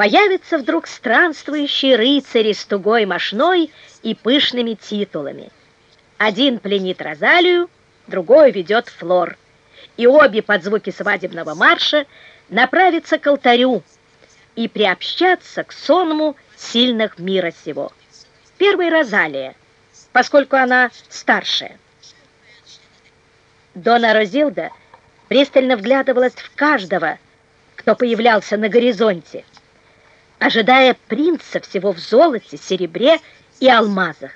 появятся вдруг странствующие рыцари с тугой мошной и пышными титулами. Один пленит Розалию, другой ведет Флор, и обе под звуки свадебного марша направятся к алтарю и приобщаться к сонму сильных мира сего. Первая Розалия, поскольку она старшая. Дона Розилда пристально вглядывалась в каждого, кто появлялся на горизонте, ожидая принца всего в золоте, серебре и алмазах.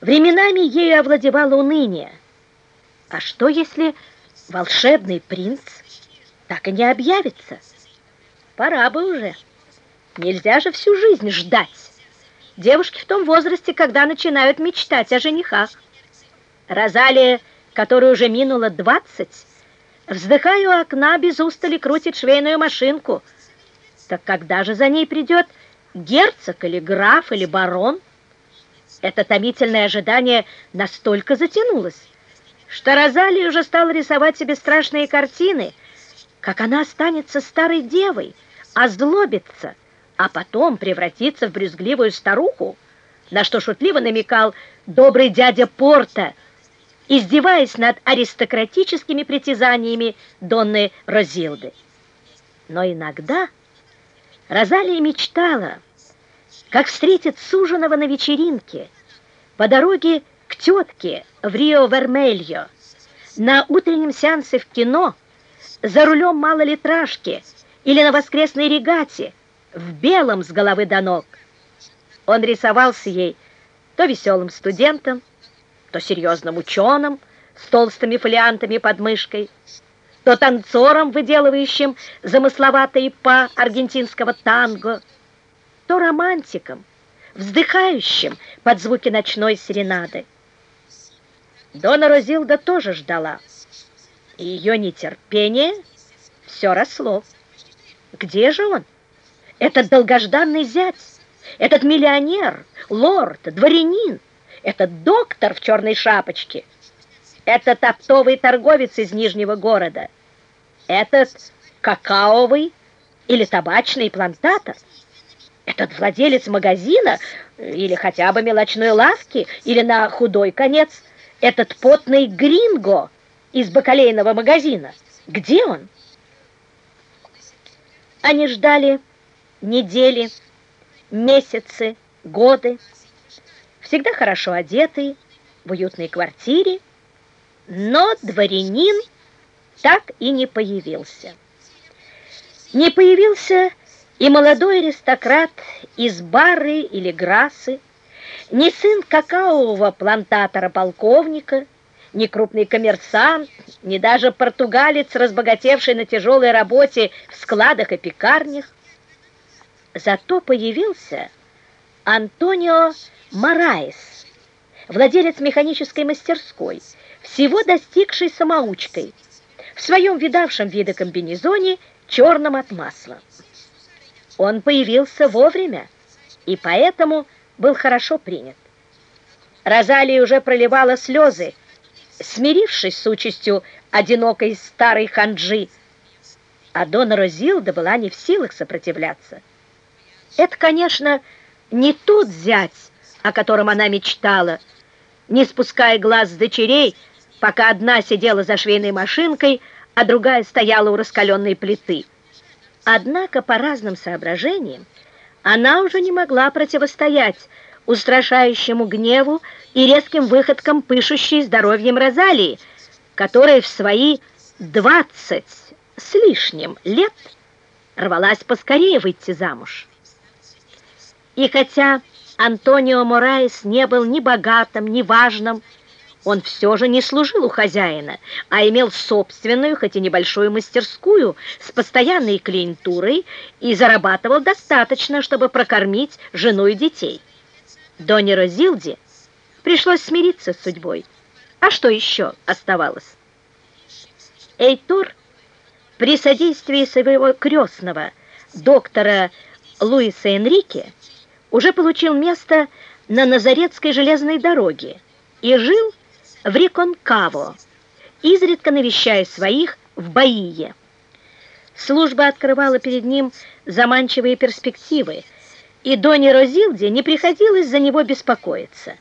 Временами ею овладевало уныние. А что, если волшебный принц так и не объявится? Пора бы уже. Нельзя же всю жизнь ждать. Девушки в том возрасте, когда начинают мечтать о женихах. Розалия, которая уже минула двадцать, вздыхая у окна, без устали крутит швейную машинку. Так когда же за ней придет герцог или граф или барон? Это томительное ожидание настолько затянулось, что Розалия уже стала рисовать себе страшные картины, как она останется старой девой, озлобится, а потом превратится в брюзгливую старуху, на что шутливо намекал добрый дядя Порта, издеваясь над аристократическими притязаниями Донны Розилды. Но иногда Розалия мечтала, как встретит суженого на вечеринке по дороге к тетке в Рио-Вермельо, на утреннем сеансе в кино, за рулем малолитражки или на воскресной регате, в белом с головы до ног. Он рисовался ей то веселым студентом, то серьезным ученым с толстыми фолиантами под мышкой, то танцором, выделывающим замысловатые па аргентинского танго, то романтиком, вздыхающим под звуки ночной серенады. Дона Розилда тоже ждала, и ее нетерпение все росло. Где же он? Этот долгожданный зять, этот миллионер, лорд, дворянин, этот доктор в черной шапочке, этот оптовый торговец из Нижнего города, этот какаовый или табачный плантатор, этот владелец магазина или хотя бы мелочной лавки, или на худой конец этот потный гринго из бакалейного магазина. Где он? Они ждали недели, месяцы, годы, всегда хорошо одетые, в уютной квартире, но дворянин так и не появился. Не появился и молодой аристократ из Бары или Грасы, не сын какаового плантатора-полковника, ни крупный коммерсант, ни даже португалец, разбогатевший на тяжелой работе в складах и пекарнях. Зато появился Антонио Мараес, владелец механической мастерской, всего достигший самоучкой, в своем видавшем виды комбинезоне черном от масла. Он появился вовремя и поэтому был хорошо принят. Розалия уже проливала слезы, смирившись с участью одинокой старой ханджи, а Дона Розилда была не в силах сопротивляться. Это, конечно, не тот зять, о котором она мечтала, не спуская глаз с дочерей, пока одна сидела за швейной машинкой, а другая стояла у раскаленной плиты. Однако по разным соображениям она уже не могла противостоять устрашающему гневу и резким выходкам пышущей здоровьем Розалии, которая в свои двадцать с лишним лет рвалась поскорее выйти замуж. И хотя Антонио Мораес не был ни богатым, ни важным, он все же не служил у хозяина, а имел собственную, хоть и небольшую мастерскую с постоянной клиентурой и зарабатывал достаточно, чтобы прокормить жену и детей. Доне Розилде пришлось смириться с судьбой. А что еще оставалось? Эйтур при содействии своего крестного, доктора Луиса Энрике, уже получил место на Назаретской железной дороге и жил в Риконкаво, изредка навещая своих в Баие. Служба открывала перед ним заманчивые перспективы, и Доне Розилде не приходилось за него беспокоиться.